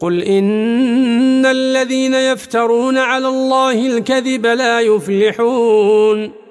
قل إن الذين يفترون على الله الكذب لا يفلحون